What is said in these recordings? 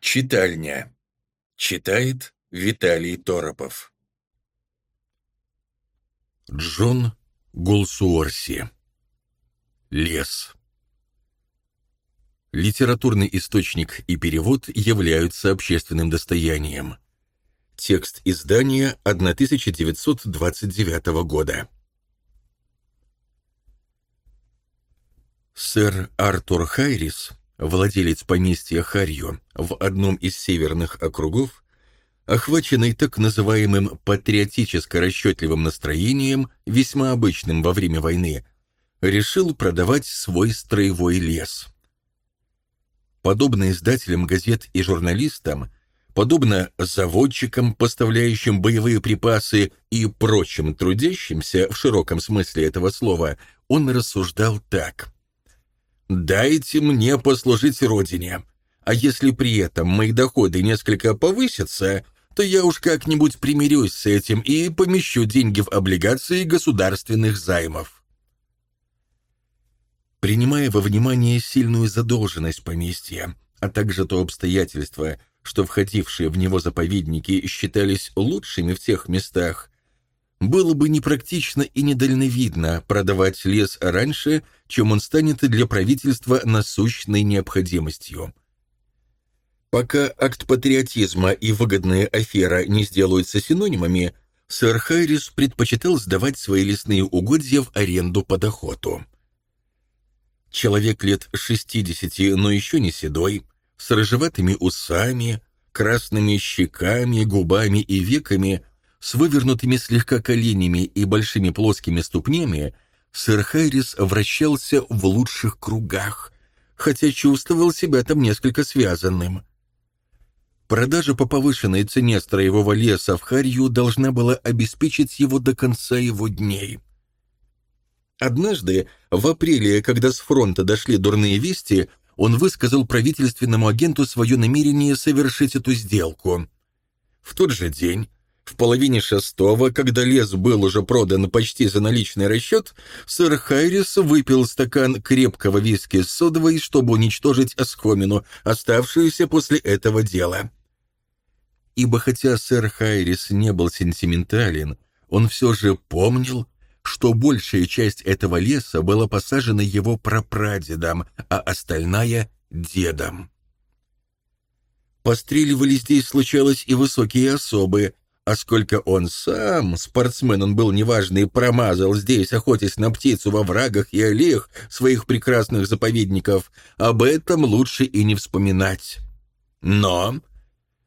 Читальня. Читает Виталий Торопов. Джон Голсуорси. Лес. Литературный источник и перевод являются общественным достоянием. Текст издания 1929 года. Сэр Артур Хайрис, владелец поместья Харью в одном из северных округов, охваченный так называемым патриотическо-расчетливым настроением, весьма обычным во время войны, решил продавать свой строевой лес. Подобно издателям газет и журналистам, подобно заводчикам, поставляющим боевые припасы и прочим трудящимся в широком смысле этого слова, он рассуждал так – Дайте мне послужить Родине. А если при этом мои доходы несколько повысятся, то я уж как-нибудь примирюсь с этим и помещу деньги в облигации государственных займов. Принимая во внимание сильную задолженность поместья, а также то обстоятельство, что входившие в него заповедники считались лучшими в тех местах, было бы непрактично и недальновидно продавать лес раньше, чем он станет для правительства насущной необходимостью. Пока акт патриотизма и выгодная афера не сделаются синонимами, сэр Хайрис предпочитал сдавать свои лесные угодья в аренду под охоту. Человек лет 60, но еще не седой, с рыжеватыми усами, красными щеками, губами и веками – с вывернутыми слегка коленями и большими плоскими ступнями, сэр Хайрис вращался в лучших кругах, хотя чувствовал себя там несколько связанным. Продажа по повышенной цене строевого леса в Харью должна была обеспечить его до конца его дней. Однажды, в апреле, когда с фронта дошли дурные вести, он высказал правительственному агенту свое намерение совершить эту сделку. В тот же день в половине шестого, когда лес был уже продан почти за наличный расчет, сэр Хайрис выпил стакан крепкого виски с содовой, чтобы уничтожить оскомину, оставшуюся после этого дела. Ибо хотя сэр Хайрис не был сентиментален, он все же помнил, что большая часть этого леса была посажена его прапрадедом, а остальная — дедом. Постреливали здесь, случалось, и высокие особы, а сколько он сам, спортсмен он был неважный, промазал здесь, охотясь на птицу во врагах и аллеях своих прекрасных заповедников, об этом лучше и не вспоминать. Но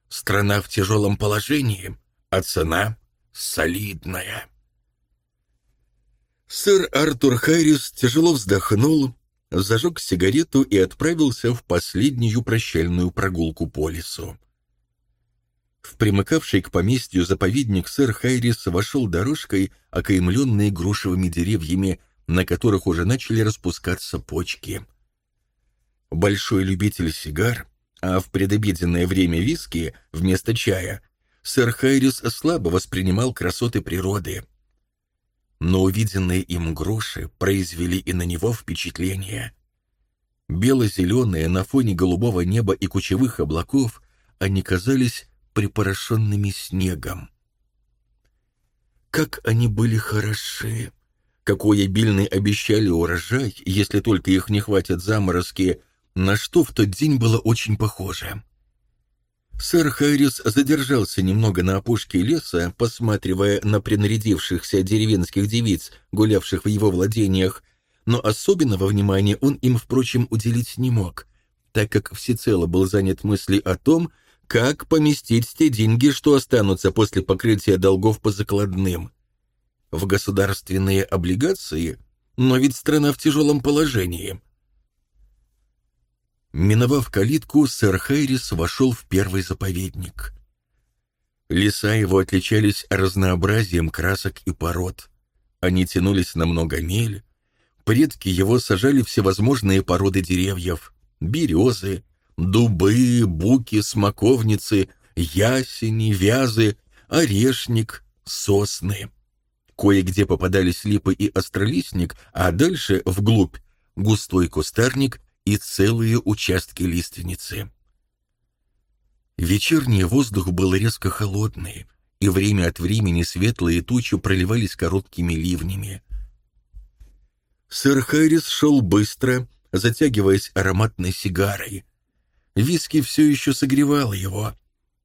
страна в тяжелом положении, а цена солидная. Сэр Артур Харрис тяжело вздохнул, зажег сигарету и отправился в последнюю прощальную прогулку по лесу. Примыкавший к поместью заповедник сэр Хайрис вошел дорожкой, окаймленной грушевыми деревьями, на которых уже начали распускаться почки. Большой любитель сигар, а в предобеденное время виски вместо чая, сэр Хайрис слабо воспринимал красоты природы. Но увиденные им груши произвели и на него впечатление. Бело-зеленые на фоне голубого неба и кучевых облаков, они казались припорошенными снегом. Как они были хороши! Какой обильный обещали урожай, если только их не хватит заморозки, на что в тот день было очень похоже. Сэр Харрис задержался немного на опушке леса, посматривая на принарядившихся деревенских девиц, гулявших в его владениях, но особенного внимания он им, впрочем, уделить не мог, так как всецело был занят мыслью о том, как поместить те деньги, что останутся после покрытия долгов по закладным? В государственные облигации? Но ведь страна в тяжелом положении. Миновав калитку, сэр Хайрис вошел в первый заповедник. Леса его отличались разнообразием красок и пород. Они тянулись на много миль. Предки его сажали всевозможные породы деревьев — березы, дубы, буки, смоковницы, ясени, вязы, орешник, сосны. Кое-где попадались липы и остролистник, а дальше, вглубь, густой кустарник и целые участки лиственницы. Вечерний воздух был резко холодный, и время от времени светлые тучи проливались короткими ливнями. Сэр Хайрис шел быстро, затягиваясь ароматной сигарой. Виски все еще согревало его,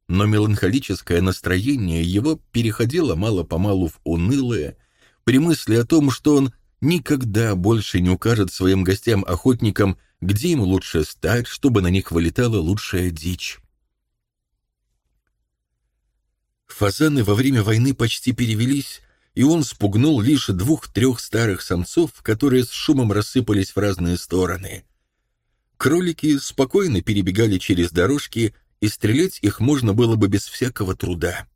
но меланхолическое настроение его переходило мало-помалу в унылое, при мысли о том, что он никогда больше не укажет своим гостям-охотникам, где им лучше стать, чтобы на них вылетала лучшая дичь. Фазаны во время войны почти перевелись, и он спугнул лишь двух-трех старых самцов, которые с шумом рассыпались в разные стороны. Кролики спокойно перебегали через дорожки, и стрелять их можно было бы без всякого труда.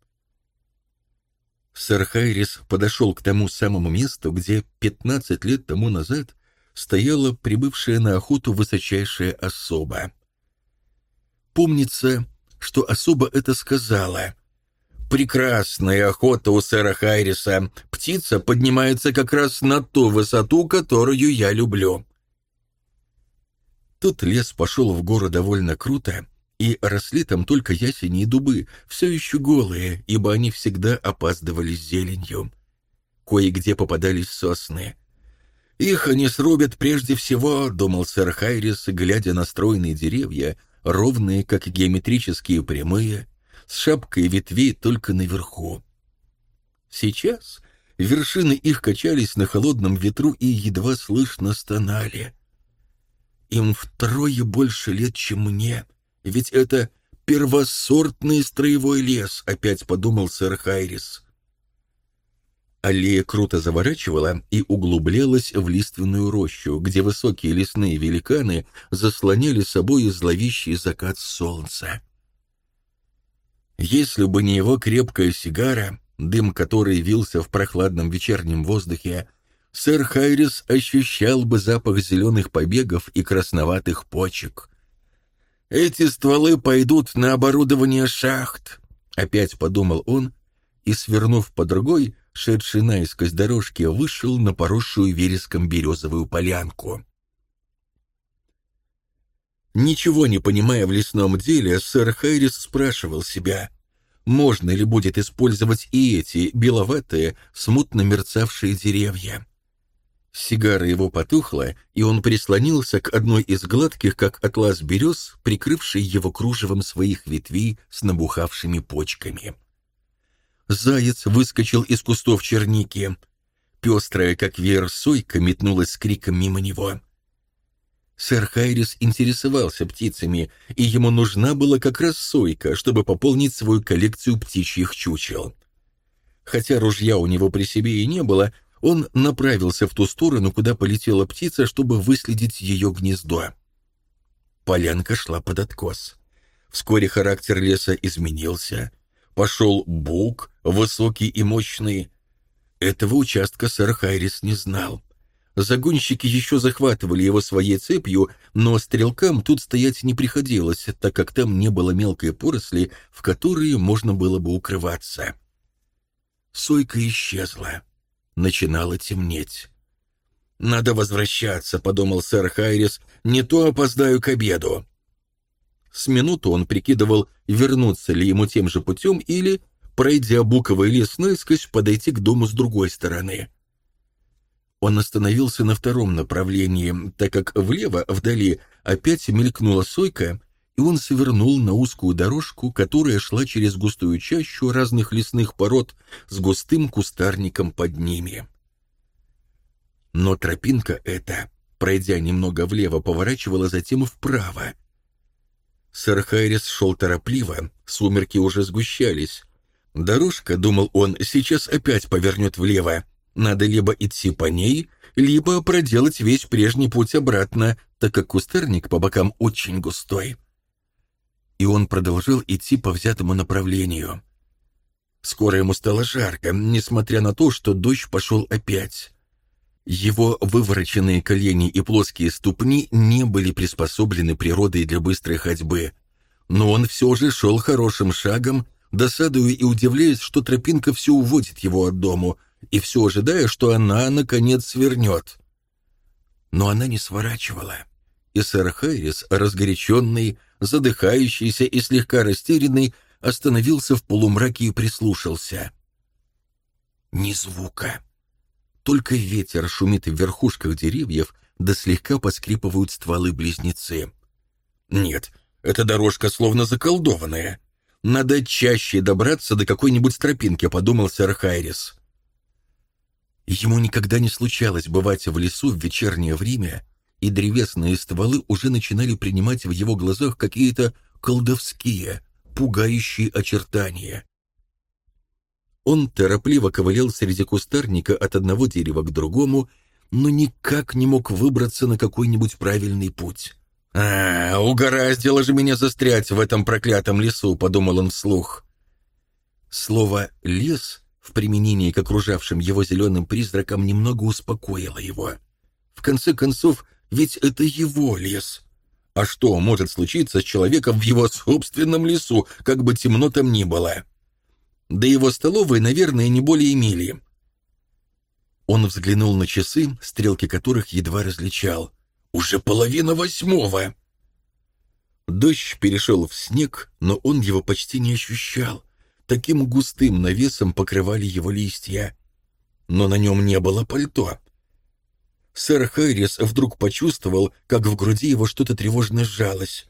Сэр Хайрис подошел к тому самому месту, где 15 лет тому назад стояла прибывшая на охоту высочайшая особа. Помнится, что особа это сказала. «Прекрасная охота у сэра Хайриса. Птица поднимается как раз на ту высоту, которую я люблю». Тут лес пошел в гору довольно круто, и росли там только ясени и дубы, все еще голые, ибо они всегда опаздывали с зеленью. Кое-где попадались сосны. «Их они срубят прежде всего», — думал сэр Хайрис, глядя на стройные деревья, ровные, как геометрические прямые, с шапкой ветвей только наверху. Сейчас вершины их качались на холодном ветру и едва слышно стонали. Им втрое больше лет, чем мне, ведь это первосортный строевой лес, опять подумал сэр Хайрис. Аллея круто заворачивала и углублялась в лиственную рощу, где высокие лесные великаны заслоняли собой зловещий закат солнца. Если бы не его крепкая сигара, дым которой вился в прохладном вечернем воздухе, сэр Хайрис ощущал бы запах зеленых побегов и красноватых почек. Эти стволы пойдут на оборудование шахт, опять подумал он, и, свернув по другой, шедший наискось дорожки, вышел на поросшую вереском березовую полянку. Ничего не понимая в лесном деле, сэр Хайрис спрашивал себя, можно ли будет использовать и эти беловатые, смутно мерцавшие деревья. Сигара его потухла, и он прислонился к одной из гладких, как атлас берез, прикрывшей его кружевом своих ветвей с набухавшими почками. Заяц выскочил из кустов черники. Пестрая, как веер, сойка метнулась с криком мимо него. Сэр Хайрис интересовался птицами, и ему нужна была как раз сойка, чтобы пополнить свою коллекцию птичьих чучел. Хотя ружья у него при себе и не было, он направился в ту сторону, куда полетела птица, чтобы выследить ее гнездо. Полянка шла под откос. Вскоре характер леса изменился. Пошел бук, высокий и мощный. Этого участка сэр Хайрис не знал. Загонщики еще захватывали его своей цепью, но стрелкам тут стоять не приходилось, так как там не было мелкой поросли, в которые можно было бы укрываться. Сойка исчезла начинало темнеть. «Надо возвращаться», — подумал сэр Хайрис, — «не то опоздаю к обеду». С минуту он прикидывал, вернуться ли ему тем же путем или, пройдя буковый лес наискось, подойти к дому с другой стороны. Он остановился на втором направлении, так как влево, вдали, опять мелькнула сойка, и он свернул на узкую дорожку, которая шла через густую чащу разных лесных пород с густым кустарником под ними. Но тропинка эта, пройдя немного влево, поворачивала затем вправо. Сэр Хайрис шел торопливо, сумерки уже сгущались. Дорожка, думал он, сейчас опять повернет влево. Надо либо идти по ней, либо проделать весь прежний путь обратно, так как кустарник по бокам очень густой и он продолжил идти по взятому направлению. Скоро ему стало жарко, несмотря на то, что дождь пошел опять. Его вывороченные колени и плоские ступни не были приспособлены природой для быстрой ходьбы. Но он все же шел хорошим шагом, досадуя и удивляясь, что тропинка все уводит его от дому, и все ожидая, что она, наконец, свернет. Но она не сворачивала. И сэр Хайрис, разгоряченный, задыхающийся и слегка растерянный, остановился в полумраке и прислушался. Ни звука. Только ветер шумит в верхушках деревьев, да слегка поскрипывают стволы-близнецы. Нет, эта дорожка словно заколдованная. Надо чаще добраться до какой-нибудь тропинки, подумал сэр Хайрис. Ему никогда не случалось бывать в лесу в вечернее время, и древесные стволы уже начинали принимать в его глазах какие-то колдовские, пугающие очертания. Он торопливо ковылял среди кустарника от одного дерева к другому, но никак не мог выбраться на какой-нибудь правильный путь. «А, угораздило же меня застрять в этом проклятом лесу», — подумал он вслух. Слово «лес» в применении к окружавшим его зеленым призракам немного успокоило его. В конце концов, ведь это его лес. А что может случиться с человеком в его собственном лесу, как бы темно там ни было? Да его столовые, наверное, не более мили. Он взглянул на часы, стрелки которых едва различал. Уже половина восьмого. Дождь перешел в снег, но он его почти не ощущал. Таким густым навесом покрывали его листья. Но на нем не было пальто. Сэр Хайрис вдруг почувствовал, как в груди его что-то тревожно сжалось.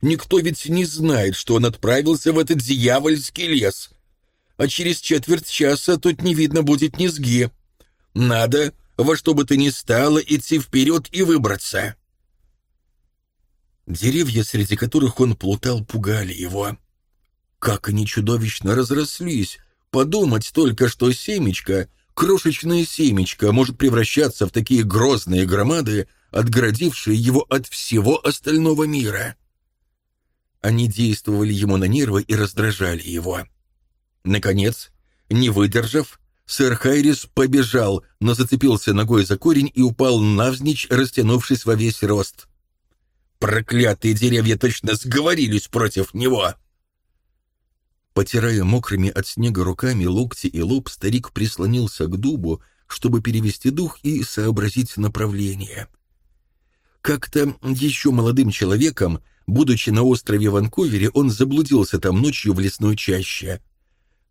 Никто ведь не знает, что он отправился в этот дьявольский лес. А через четверть часа тут не видно будет низги. Надо во что бы то ни стало идти вперед и выбраться. Деревья, среди которых он плутал, пугали его. Как они чудовищно разрослись! Подумать только, что семечко, крошечное семечко, может превращаться в такие грозные громады, отгородившие его от всего остального мира. Они действовали ему на нервы и раздражали его. Наконец, не выдержав, Сэр Хайрис побежал, но зацепился ногой за корень и упал навзничь, растянувшись во весь рост. Проклятые деревья точно сговорились против него. Потирая мокрыми от снега руками локти и лоб, старик прислонился к дубу, чтобы перевести дух и сообразить направление. Как-то еще молодым человеком, будучи на острове Ванкувере, он заблудился там ночью в лесной чаще —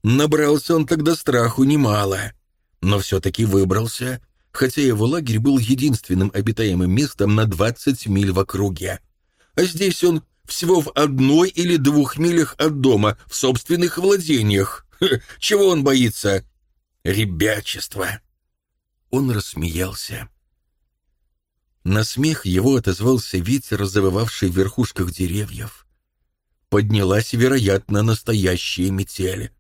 Набрался он тогда страху немало, но все-таки выбрался, хотя его лагерь был единственным обитаемым местом на 20 миль в округе. А здесь он всего в одной или двух милях от дома, в собственных владениях. Чего он боится? Ребячество. Он рассмеялся. На смех его отозвался ветер, завывавший в верхушках деревьев. Поднялась, вероятно, настоящая метель.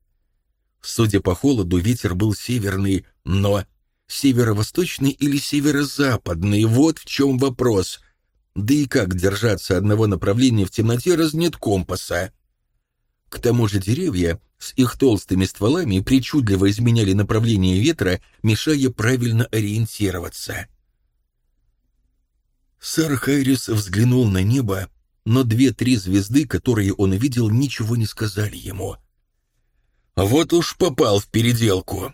Судя по холоду, ветер был северный, но северо-восточный или северо-западный, вот в чем вопрос. Да и как держаться одного направления в темноте, раз нет компаса? К тому же деревья с их толстыми стволами причудливо изменяли направление ветра, мешая правильно ориентироваться. Сэр Хайрис взглянул на небо, но две-три звезды, которые он видел, ничего не сказали ему — вот уж попал в переделку.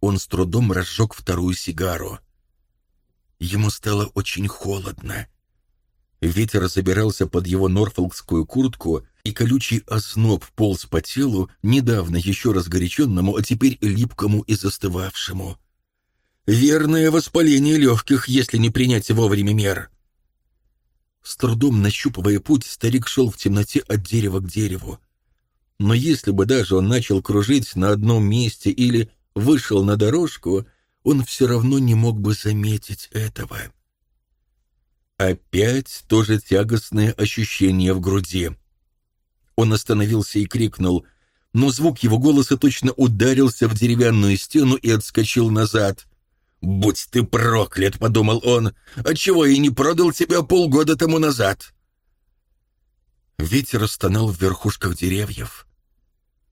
Он с трудом разжег вторую сигару. Ему стало очень холодно. Ветер забирался под его норфолкскую куртку, и колючий озноб полз по телу, недавно еще разгоряченному, а теперь липкому и застывавшему. Верное воспаление легких, если не принять вовремя мер. С трудом нащупывая путь, старик шел в темноте от дерева к дереву. Но если бы даже он начал кружить на одном месте или вышел на дорожку, он все равно не мог бы заметить этого. Опять тоже тягостное ощущение в груди. Он остановился и крикнул, но звук его голоса точно ударился в деревянную стену и отскочил назад. «Будь ты проклят!» — подумал он. «Отчего я не продал тебя полгода тому назад?» Ветер стонал в верхушках деревьев.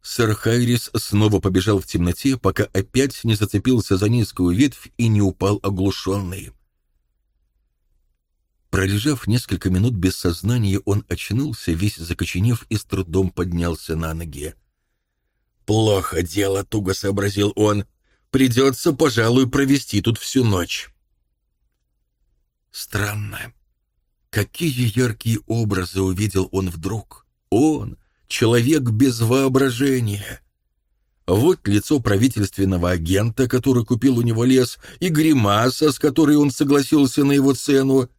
Сэр Хайрис снова побежал в темноте, пока опять не зацепился за низкую ветвь и не упал оглушенный. Пролежав несколько минут без сознания, он очнулся, весь закоченев и с трудом поднялся на ноги. «Плохо дело», — туго сообразил он. «Придется, пожалуй, провести тут всю ночь». Странно. Какие яркие образы увидел он вдруг! Он — человек без воображения! Вот лицо правительственного агента, который купил у него лес, и гримаса, с которой он согласился на его цену,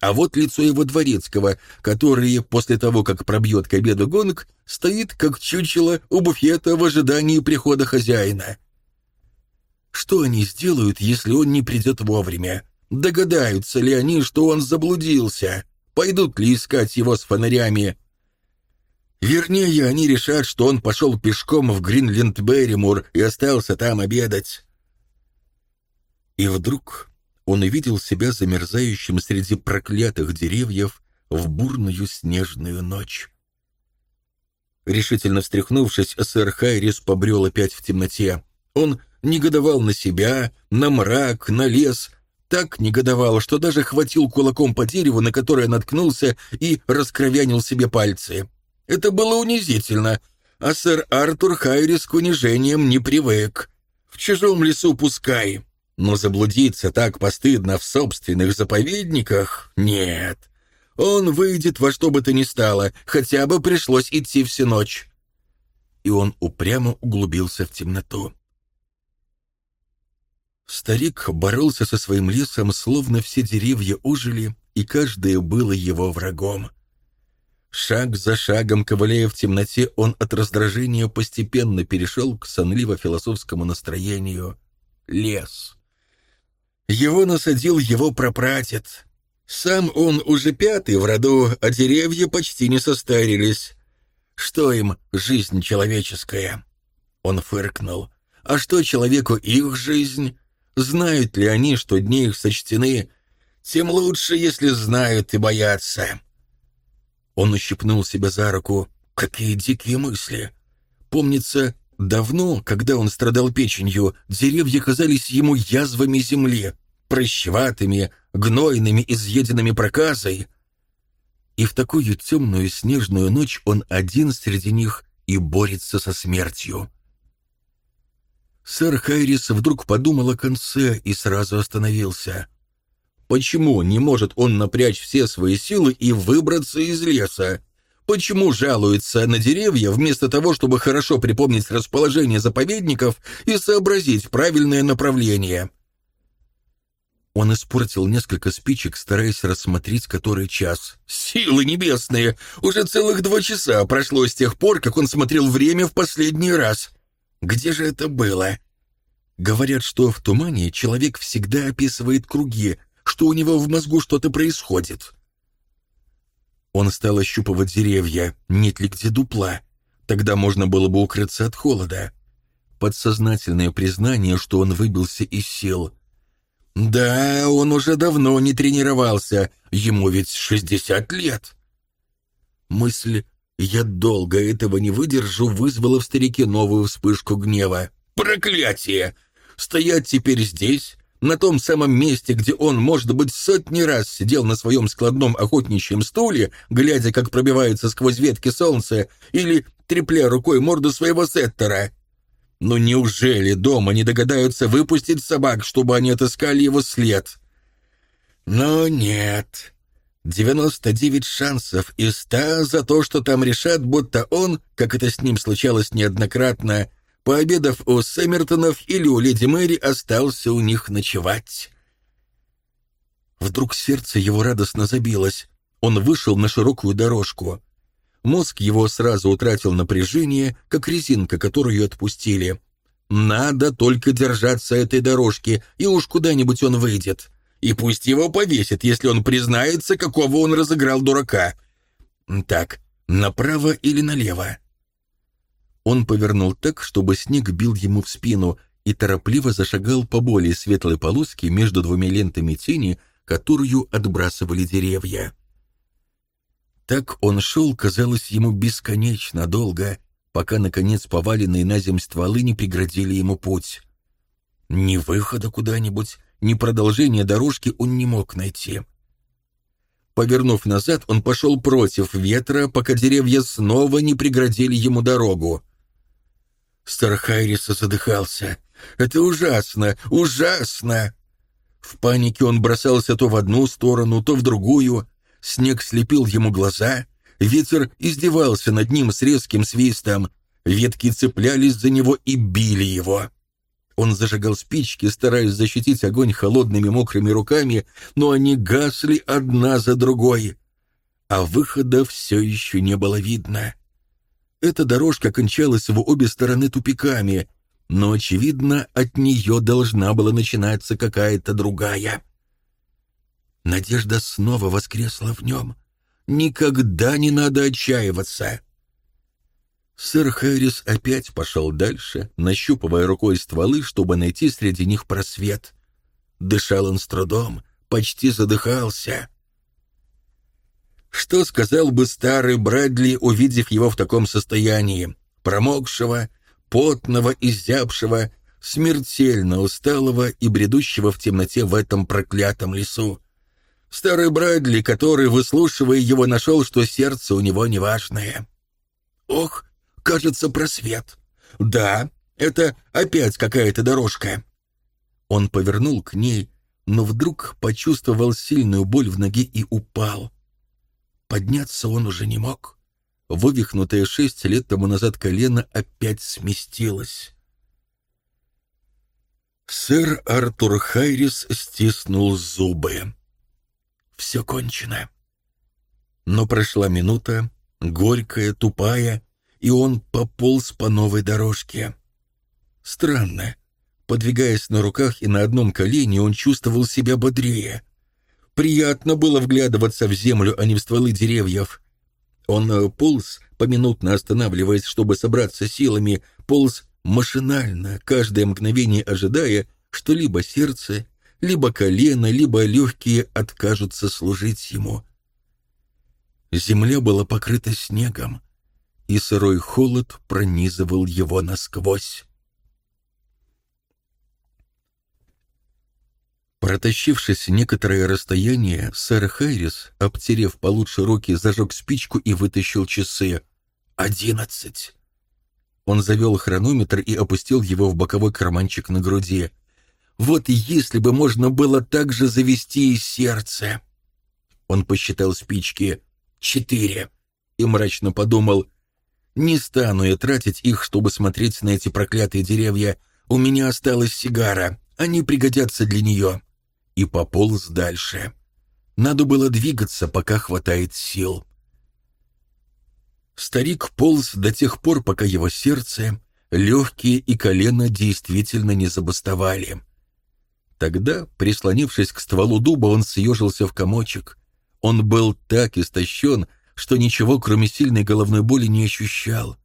а вот лицо его дворецкого, который, после того, как пробьет к обеду гонг, стоит, как чучело, у буфета в ожидании прихода хозяина. Что они сделают, если он не придет вовремя? Догадаются ли они, что он заблудился? Пойдут ли искать его с фонарями? Вернее, они решат, что он пошел пешком в Гринленд-Берримур и остался там обедать. И вдруг он увидел себя замерзающим среди проклятых деревьев в бурную снежную ночь. Решительно встряхнувшись, сэр Хайрис побрел опять в темноте. Он негодовал на себя, на мрак, на лес, так негодовал, что даже хватил кулаком по дереву, на которое наткнулся, и раскровянил себе пальцы. Это было унизительно, а сэр Артур Хайрис к унижениям не привык. В чужом лесу пускай, но заблудиться так постыдно в собственных заповедниках — нет. Он выйдет во что бы то ни стало, хотя бы пришлось идти всю ночь. И он упрямо углубился в темноту. Старик боролся со своим лесом, словно все деревья ужили, и каждое было его врагом. Шаг за шагом, ковыляя в темноте, он от раздражения постепенно перешел к сонливо-философскому настроению «Лес». Его насадил его прапратед. Сам он уже пятый в роду, а деревья почти не состарились. Что им жизнь человеческая? Он фыркнул. А что человеку их жизнь? Знают ли они, что дни их сочтены? Тем лучше, если знают и боятся. Он ущипнул себя за руку. Какие дикие мысли! Помнится, давно, когда он страдал печенью, деревья казались ему язвами земли, прыщеватыми, гнойными, изъеденными проказой. И в такую темную снежную ночь он один среди них и борется со смертью. Сэр Хайрис вдруг подумал о конце и сразу остановился. Почему не может он напрячь все свои силы и выбраться из леса? Почему жалуется на деревья вместо того, чтобы хорошо припомнить расположение заповедников и сообразить правильное направление? Он испортил несколько спичек, стараясь рассмотреть который час. «Силы небесные! Уже целых два часа прошло с тех пор, как он смотрел время в последний раз!» Где же это было? Говорят, что в тумане человек всегда описывает круги, что у него в мозгу что-то происходит. Он стал ощупывать деревья, нет ли где дупла. Тогда можно было бы укрыться от холода. Подсознательное признание, что он выбился из сил. Да, он уже давно не тренировался, ему ведь 60 лет. Мысль я долго этого не выдержу, вызвала в старике новую вспышку гнева. Проклятие! Стоять теперь здесь, на том самом месте, где он, может быть, сотни раз сидел на своем складном охотничьем стуле, глядя, как пробивается сквозь ветки солнце, или трепля рукой морду своего сеттера. Но неужели дома не догадаются выпустить собак, чтобы они отыскали его след? Но нет. 99 шансов из 100 за то, что там решат, будто он, как это с ним случалось неоднократно, пообедав у Сэммертонов или у леди Мэри, остался у них ночевать. Вдруг сердце его радостно забилось. Он вышел на широкую дорожку. Мозг его сразу утратил напряжение, как резинка, которую отпустили. Надо только держаться этой дорожки, и уж куда-нибудь он выйдет. И пусть его повесят, если он признается, какого он разыграл дурака. Так, направо или налево? Он повернул так, чтобы снег бил ему в спину, и торопливо зашагал по более светлой полоске между двумя лентами тени, которую отбрасывали деревья. Так он шел, казалось ему бесконечно долго, пока, наконец, поваленные на земь стволы не преградили ему путь. Ни выхода куда-нибудь, ни продолжения дорожки он не мог найти. Повернув назад, он пошел против ветра, пока деревья снова не преградили ему дорогу. Стархайрис задыхался. «Это ужасно! Ужасно!» В панике он бросался то в одну сторону, то в другую. Снег слепил ему глаза, ветер издевался над ним с резким свистом, ветки цеплялись за него и били его. Он зажигал спички, стараясь защитить огонь холодными мокрыми руками, но они гасли одна за другой. А выхода все еще не было видно. Эта дорожка кончалась в обе стороны тупиками, но, очевидно, от нее должна была начинаться какая-то другая. Надежда снова воскресла в нем. Никогда не надо отчаиваться. Сэр Хэрис опять пошел дальше, нащупывая рукой стволы, чтобы найти среди них просвет. Дышал он с трудом, почти задыхался. Что сказал бы старый Брэдли, увидев его в таком состоянии? Промокшего, потного, изябшего, смертельно усталого и бредущего в темноте в этом проклятом лесу. Старый Брэдли, который, выслушивая его, нашел, что сердце у него неважное. «Ох, кажется, просвет. Да, это опять какая-то дорожка». Он повернул к ней, но вдруг почувствовал сильную боль в ноге и упал. Подняться он уже не мог. Вывихнутое шесть лет тому назад колено опять сместилось. Сэр Артур Хайрис стиснул зубы. Все кончено. Но прошла минута, горькая, тупая, и он пополз по новой дорожке. Странно. Подвигаясь на руках и на одном колене, он чувствовал себя бодрее. Приятно было вглядываться в землю, а не в стволы деревьев. Он э, полз, поминутно останавливаясь, чтобы собраться силами, полз машинально, каждое мгновение ожидая, что либо сердце, либо колено, либо легкие откажутся служить ему. Земля была покрыта снегом и сырой холод пронизывал его насквозь. Протащившись некоторое расстояние, сэр Хайрис, обтерев получше руки, зажег спичку и вытащил часы. «Одиннадцать!» Он завел хронометр и опустил его в боковой карманчик на груди. «Вот если бы можно было так же завести и сердце!» Он посчитал спички. «Четыре!» и мрачно подумал — не стану я тратить их, чтобы смотреть на эти проклятые деревья. У меня осталась сигара. Они пригодятся для нее. И пополз дальше. Надо было двигаться, пока хватает сил. Старик полз до тех пор, пока его сердце, легкие и колено действительно не забастовали. Тогда, прислонившись к стволу дуба, он съежился в комочек. Он был так истощен, что ничего, кроме сильной головной боли, не ощущал.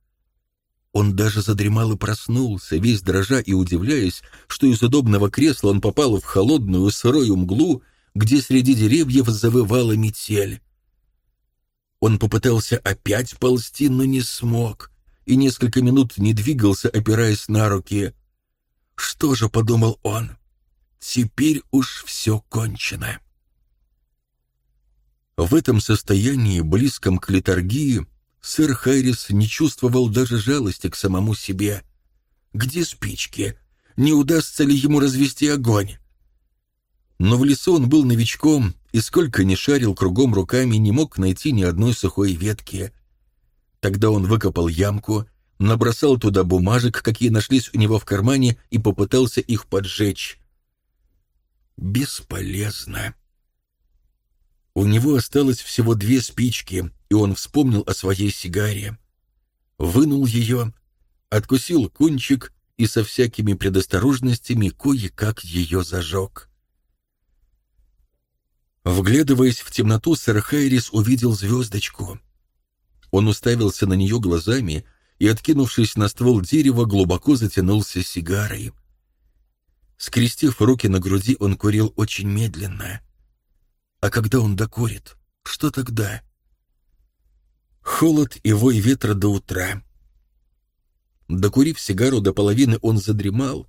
Он даже задремал и проснулся, весь дрожа и удивляясь, что из удобного кресла он попал в холодную сырую мглу, где среди деревьев завывала метель. Он попытался опять ползти, но не смог, и несколько минут не двигался, опираясь на руки. «Что же?» — подумал он. «Теперь уж все кончено». В этом состоянии, близком к литургии, сэр Хайрис не чувствовал даже жалости к самому себе. Где спички? Не удастся ли ему развести огонь? Но в лесу он был новичком, и сколько ни шарил кругом руками, не мог найти ни одной сухой ветки. Тогда он выкопал ямку, набросал туда бумажек, какие нашлись у него в кармане, и попытался их поджечь. Бесполезно. У него осталось всего две спички, и он вспомнил о своей сигаре. Вынул ее, откусил кончик и со всякими предосторожностями кое-как ее зажег. Вглядываясь в темноту, сэр Хайрис увидел звездочку. Он уставился на нее глазами и, откинувшись на ствол дерева, глубоко затянулся сигарой. Скрестив руки на груди, он курил очень медленно. А когда он докурит, что тогда? Холод и вой ветра до утра. Докурив сигару до половины, он задремал,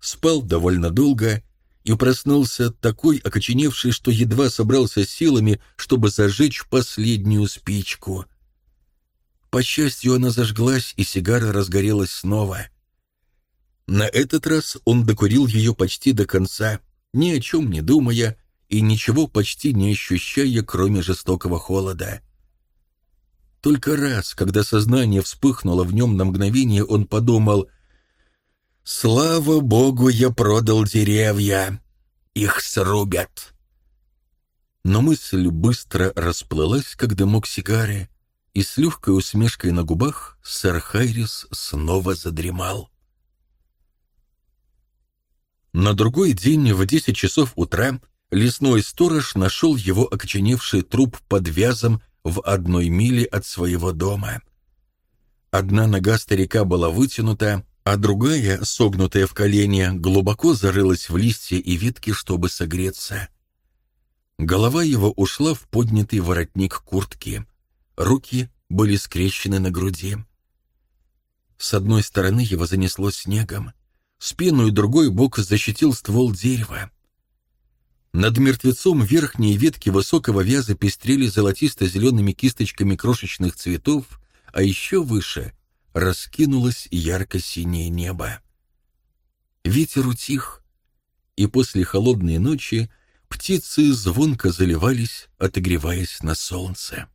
спал довольно долго и проснулся такой окоченевший, что едва собрался силами, чтобы зажечь последнюю спичку. По счастью, она зажглась, и сигара разгорелась снова. На этот раз он докурил ее почти до конца, ни о чем не думая, и ничего почти не ощущая, кроме жестокого холода. Только раз, когда сознание вспыхнуло в нем на мгновение, он подумал «Слава Богу, я продал деревья! Их срубят!» Но мысль быстро расплылась, как дымок сигары, и с легкой усмешкой на губах сэр Хайрис снова задремал. На другой день в десять часов утра лесной сторож нашел его окоченевший труп под вязом в одной миле от своего дома. Одна нога старика была вытянута, а другая, согнутая в колени, глубоко зарылась в листья и ветки, чтобы согреться. Голова его ушла в поднятый воротник куртки. Руки были скрещены на груди. С одной стороны его занесло снегом, спину и другой бок защитил ствол дерева. Над мертвецом верхние ветки высокого вяза пестрели золотисто-зелеными кисточками крошечных цветов, а еще выше раскинулось ярко-синее небо. Ветер утих, и после холодной ночи птицы звонко заливались, отогреваясь на солнце.